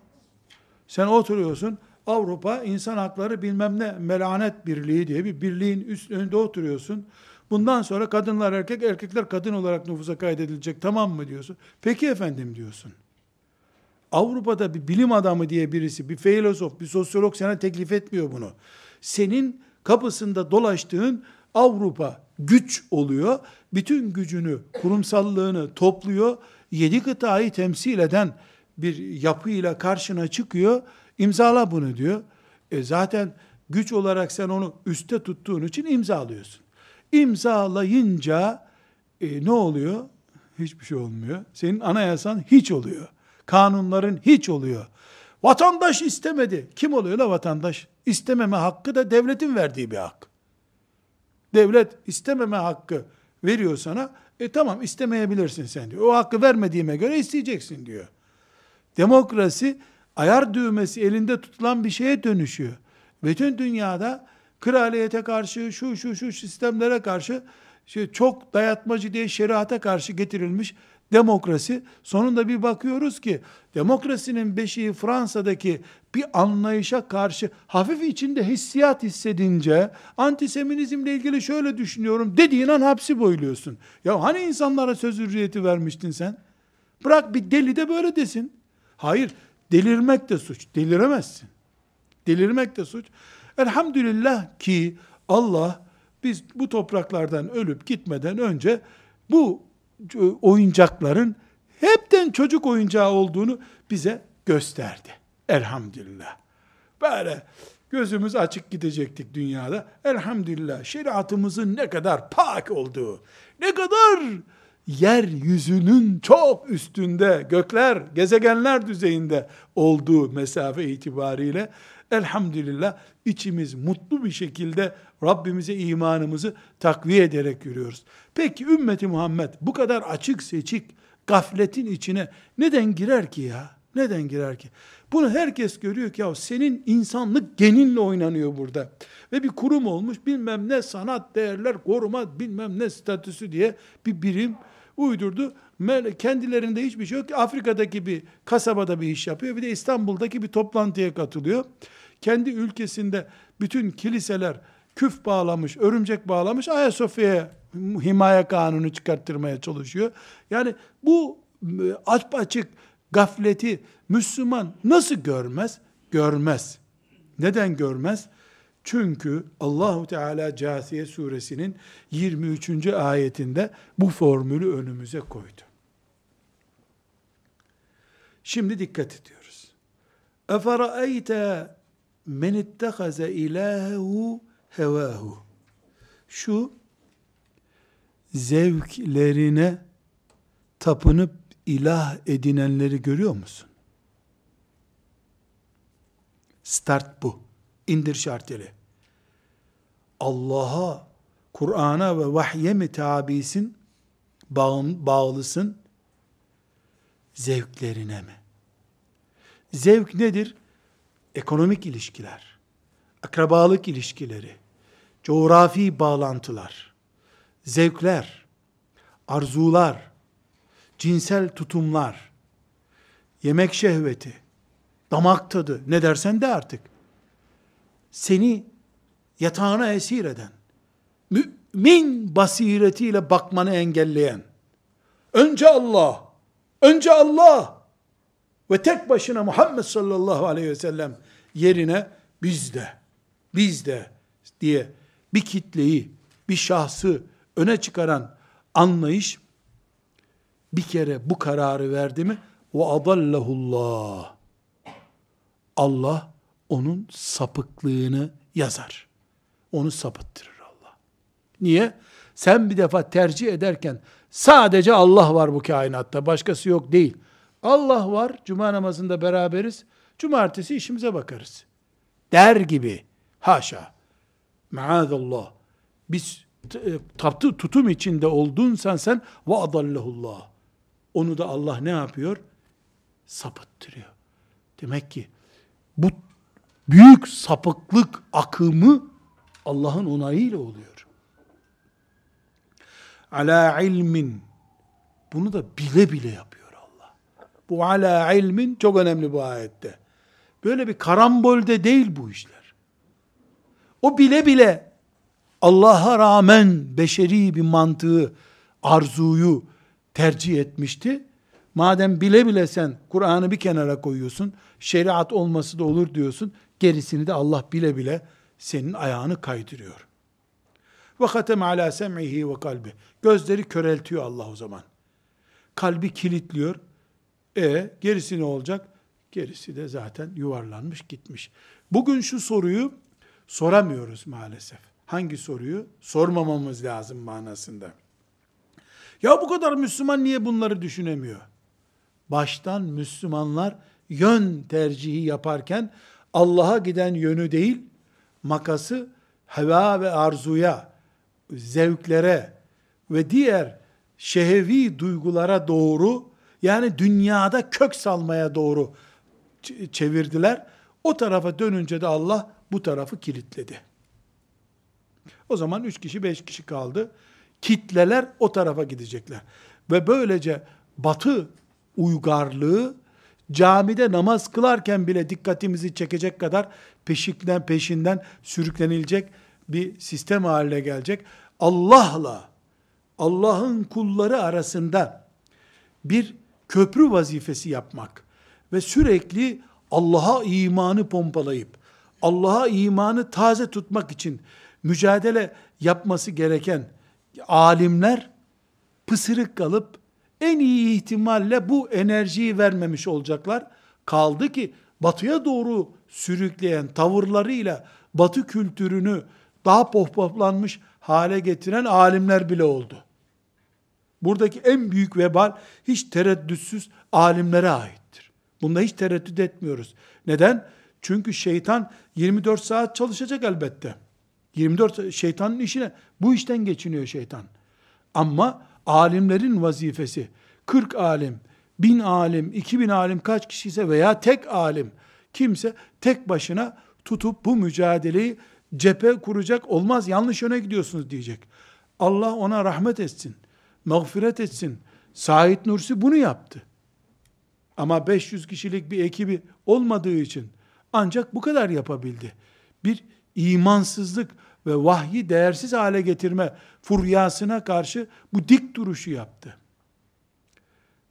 Sen oturuyorsun. Avrupa İnsan Hakları bilmem ne melanet birliği diye bir birliğin üst önünde oturuyorsun. Bundan sonra kadınlar erkek, erkekler kadın olarak nüfusa kaydedilecek tamam mı diyorsun. Peki efendim diyorsun. Avrupa'da bir bilim adamı diye birisi, bir filozof, bir sosyolog sana teklif etmiyor bunu. Senin kapısında dolaştığın Avrupa güç oluyor. Bütün gücünü, kurumsallığını topluyor. Yedi kıtayı temsil eden bir yapıyla karşına çıkıyor. İmzala bunu diyor. E zaten güç olarak sen onu üste tuttuğun için imzalıyorsun. İmzalayınca e, ne oluyor? Hiçbir şey olmuyor. Senin anayasan hiç oluyor. Kanunların hiç oluyor. Vatandaş istemedi. Kim oluyor da vatandaş? İstememe hakkı da devletin verdiği bir hak. Devlet istememe hakkı veriyor sana. E tamam istemeyebilirsin sen diyor. O hakkı vermediğime göre isteyeceksin diyor. Demokrasi ayar düğmesi elinde tutulan bir şeye dönüşüyor. Bütün dünyada kraliyete karşı, şu şu şu sistemlere karşı şey, çok dayatmacı diye şeriata karşı getirilmiş demokrasi. Sonunda bir bakıyoruz ki demokrasinin beşiği Fransa'daki bir anlayışa karşı hafif içinde hissiyat hissedince antisemitizmle ilgili şöyle düşünüyorum dediğin an hapsi boyluyorsun. Ya hani insanlara söz hürriyeti vermiştin sen? Bırak bir deli de böyle desin. Hayır, delirmek de suç. Deliremezsin. Delirmek de suç. Elhamdülillah ki Allah biz bu topraklardan ölüp gitmeden önce bu oyuncakların hepten çocuk oyuncağı olduğunu bize gösterdi. Elhamdülillah. Böyle gözümüz açık gidecektik dünyada. Elhamdülillah şeriatımızın ne kadar pak olduğu, ne kadar yeryüzünün çok üstünde, gökler, gezegenler düzeyinde olduğu mesafe itibariyle elhamdülillah içimiz mutlu bir şekilde Rabbimize imanımızı takviye ederek yürüyoruz. Peki ümmeti Muhammed bu kadar açık seçik gafletin içine neden girer ki ya? Neden girer ki? Bunu herkes görüyor ki ya senin insanlık geninle oynanıyor burada. Ve bir kurum olmuş bilmem ne sanat değerler koruma bilmem ne statüsü diye bir birim uydurdu. Kendilerinde hiçbir şey yok. Afrika'daki bir kasabada bir iş yapıyor. Bir de İstanbul'daki bir toplantıya katılıyor. Kendi ülkesinde bütün kiliseler küf bağlamış, örümcek bağlamış, Ayasofya'ya himaye kanunu çıkarttırmaya çalışıyor. Yani bu aç açık gafleti Müslüman nasıl görmez? Görmez. Neden görmez? Çünkü Allahu Teala Câsiye suresinin 23. ayetinde bu formülü önümüze koydu. Şimdi dikkat ediyoruz. اَفَرَأَيْتَ مَنِ اتَّخَذَ اِلَٰهُ hevahu. Şu zevklerine tapınıp ilah edinenleri görüyor musun? Start bu. İndir şarteli. Allah'a, Kur'an'a ve vahye mi tabisin? Bağlısın? Zevklerine mi? Zevk nedir? Ekonomik ilişkiler akrabalık ilişkileri, coğrafi bağlantılar, zevkler, arzular, cinsel tutumlar, yemek şehveti, damak tadı, ne dersen de artık, seni yatağına esir eden, mümin basiretiyle bakmanı engelleyen, önce Allah, önce Allah ve tek başına Muhammed sallallahu aleyhi ve sellem yerine bizde, bizde diye bir kitleyi, bir şahsı öne çıkaran anlayış bir kere bu kararı verdi mi ve adallahullah Allah onun sapıklığını yazar. Onu sapıttırır Allah. Niye? Sen bir defa tercih ederken sadece Allah var bu kainatta, başkası yok değil. Allah var, cuma namazında beraberiz, cumartesi işimize bakarız. Der gibi, haşa, maazallah, biz e, taptı tutum içinde oldunsan sen, ve adallahullah. Onu da Allah ne yapıyor? Sapıttırıyor. Demek ki bu büyük sapıklık akımı Allah'ın onayıyla oluyor. Ala ilmin bunu da bile bile yapıyor Allah. Bu ala ilmin çok önemli bu ayette. Böyle bir karambolde değil bu işler. O bile bile Allah'a rağmen beşeri bir mantığı, arzuyu tercih etmişti. Madem bile bile sen Kur'an'ı bir kenara koyuyorsun, şeriat olması da olur diyorsun, gerisini de Allah bile bile senin ayağını kaydırıyor. Ve hatem ala sem'ihi ve kalbi. Gözleri köreltiyor Allah o zaman. Kalbi kilitliyor. E gerisi ne olacak? Gerisi de zaten yuvarlanmış gitmiş. Bugün şu soruyu soramıyoruz maalesef. Hangi soruyu? Sormamamız lazım manasında. Ya bu kadar Müslüman niye bunları düşünemiyor? Baştan Müslümanlar yön tercihi yaparken Allah'a giden yönü değil, makası heva ve arzuya, zevklere ve diğer şehevi duygulara doğru yani dünyada kök salmaya doğru çevirdiler. O tarafa dönünce de Allah bu tarafı kilitledi. O zaman üç kişi beş kişi kaldı. Kitleler o tarafa gidecekler. Ve böylece batı uygarlığı camide namaz kılarken bile dikkatimizi çekecek kadar peşinden peşinden sürüklenilecek bir sistem haline gelecek. Allah'la Allah'ın kulları arasında bir köprü vazifesi yapmak ve sürekli Allah'a imanı pompalayıp Allah'a imanı taze tutmak için mücadele yapması gereken alimler pısırık kalıp en iyi ihtimalle bu enerjiyi vermemiş olacaklar. Kaldı ki batıya doğru sürükleyen tavırlarıyla batı kültürünü daha pohpohlanmış hale getiren alimler bile oldu. Buradaki en büyük vebal hiç tereddütsüz alimlere aittir. Bunda hiç tereddüt etmiyoruz. Neden? Çünkü şeytan 24 saat çalışacak elbette. 24 şeytanın işine bu işten geçiniyor şeytan. Ama alimlerin vazifesi 40 alim, 1000 alim, 2000 alim kaç kişi ise veya tek alim kimse tek başına tutup bu mücadeleyi cephe kuracak olmaz yanlış yöne gidiyorsunuz diyecek. Allah ona rahmet etsin, mağfiret etsin. Said Nursi bunu yaptı. Ama 500 kişilik bir ekibi olmadığı için ancak bu kadar yapabildi. Bir imansızlık ve vahyi değersiz hale getirme furyasına karşı bu dik duruşu yaptı.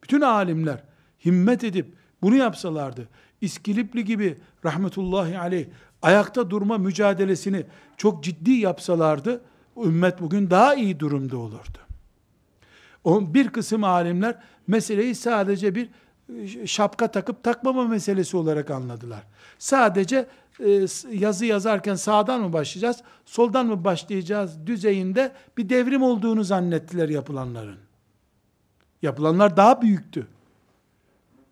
Bütün alimler himmet edip bunu yapsalardı, İskilipli gibi rahmetullahi aleyh ayakta durma mücadelesini çok ciddi yapsalardı, ümmet bugün daha iyi durumda olurdu. Bir kısım alimler meseleyi sadece bir şapka takıp takmama meselesi olarak anladılar. Sadece e, yazı yazarken sağdan mı başlayacağız, soldan mı başlayacağız düzeyinde bir devrim olduğunu zannettiler yapılanların. Yapılanlar daha büyüktü.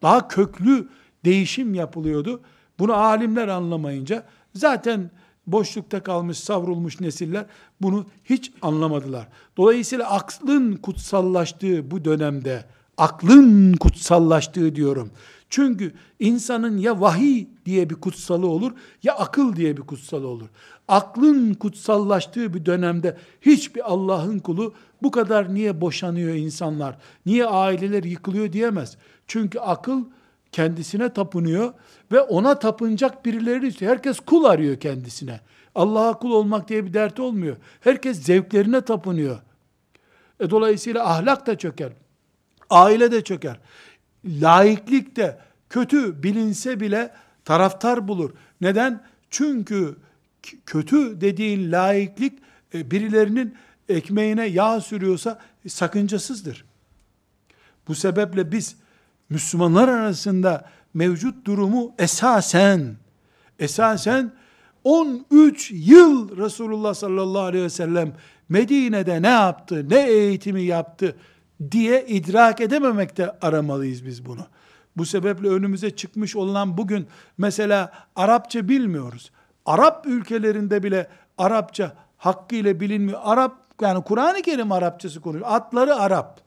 Daha köklü değişim yapılıyordu. Bunu alimler anlamayınca zaten boşlukta kalmış, savrulmuş nesiller bunu hiç anlamadılar. Dolayısıyla aklın kutsallaştığı bu dönemde, aklın kutsallaştığı diyorum. Çünkü insanın ya vahiy diye bir kutsalı olur ya akıl diye bir kutsalı olur. Aklın kutsallaştığı bir dönemde hiçbir Allah'ın kulu bu kadar niye boşanıyor insanlar, niye aileler yıkılıyor diyemez. Çünkü akıl kendisine tapınıyor ve ona tapınacak birileri istiyor. Herkes kul arıyor kendisine. Allah'a kul olmak diye bir dert olmuyor. Herkes zevklerine tapınıyor. E dolayısıyla ahlak da çöker. Aile de çöker. Laiklik de kötü bilinse bile taraftar bulur. Neden? Çünkü kötü dediğin laiklik e, birilerinin ekmeğine yağ sürüyorsa sakıncasızdır. Bu sebeple biz Müslümanlar arasında mevcut durumu esasen esasen 13 yıl Resulullah sallallahu aleyhi ve sellem Medine'de ne yaptı, ne eğitimi yaptı diye idrak edememekte aramalıyız biz bunu. Bu sebeple önümüze çıkmış olan bugün mesela Arapça bilmiyoruz. Arap ülkelerinde bile Arapça hakkıyla bilinmiyor. Arap yani Kur'an-ı Kerim Arapçası konuşuyor. Atları Arap.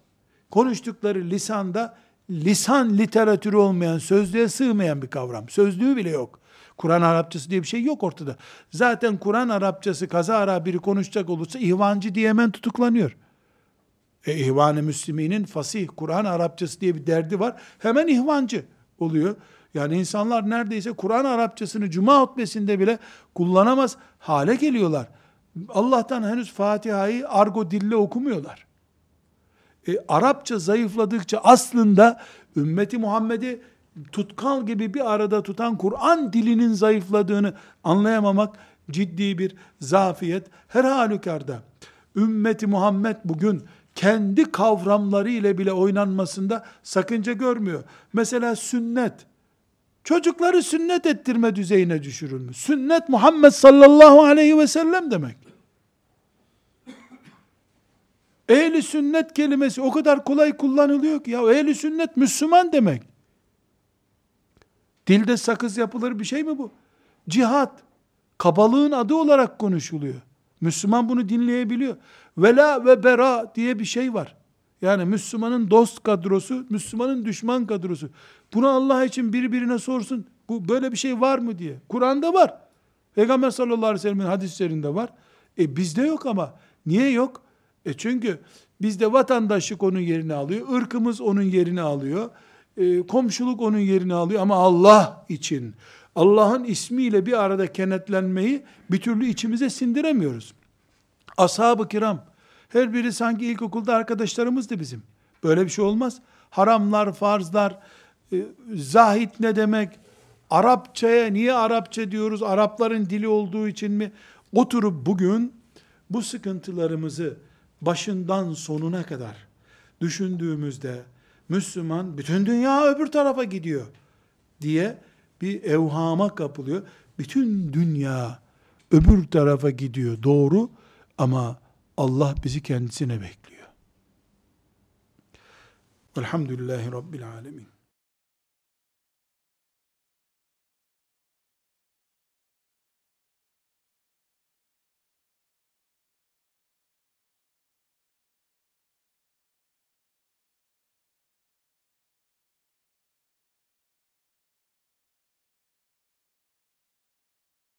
Konuştukları lisanda lisan literatürü olmayan, sözlüğe sığmayan bir kavram. Sözlüğü bile yok. Kur'an Arapçası diye bir şey yok ortada. Zaten Kur'an Arapçası kaza ara biri konuşacak olursa ihvancı diye hemen tutuklanıyor. E, İhvan-ı Müslümin'in fasih Kur'an Arapçası diye bir derdi var. Hemen ihvancı oluyor. Yani insanlar neredeyse Kur'an Arapçasını cuma hutbesinde bile kullanamaz hale geliyorlar. Allah'tan henüz Fatiha'yı argo dille okumuyorlar. E, Arapça zayıfladıkça aslında ümmeti Muhammed'i tutkal gibi bir arada tutan Kur'an dilinin zayıfladığını anlayamamak ciddi bir zafiyet. Her halükarda ümmeti Muhammed bugün kendi kavramları ile bile oynanmasında sakınca görmüyor. Mesela sünnet. Çocukları sünnet ettirme düzeyine düşürülmüş. Sünnet Muhammed sallallahu aleyhi ve sellem demek. Ehli sünnet kelimesi o kadar kolay kullanılıyor ki ya ehli sünnet Müslüman demek. Dilde sakız yapılır bir şey mi bu? Cihat kabalığın adı olarak konuşuluyor. Müslüman bunu dinleyebiliyor. Vela ve bera diye bir şey var. Yani Müslümanın dost kadrosu, Müslümanın düşman kadrosu. Bunu Allah için birbirine sorsun. Bu böyle bir şey var mı diye. Kur'an'da var. Peygamber sallallahu aleyhi ve sellem'in hadislerinde var. E bizde yok ama. Niye yok? E çünkü bizde vatandaşlık onun yerini alıyor, ırkımız onun yerini alıyor, e, komşuluk onun yerini alıyor ama Allah için, Allah'ın ismiyle bir arada kenetlenmeyi bir türlü içimize sindiremiyoruz. Ashab-ı kiram, her biri sanki ilkokulda arkadaşlarımızdı bizim. Böyle bir şey olmaz. Haramlar, farzlar, e, zahit ne demek, Arapçaya niye Arapça diyoruz, Arapların dili olduğu için mi? Oturup bugün bu sıkıntılarımızı başından sonuna kadar düşündüğümüzde Müslüman bütün dünya öbür tarafa gidiyor diye bir evhama kapılıyor. Bütün dünya öbür tarafa gidiyor doğru ama Allah bizi kendisine bekliyor. Velhamdülillahi Rabbil Alemin.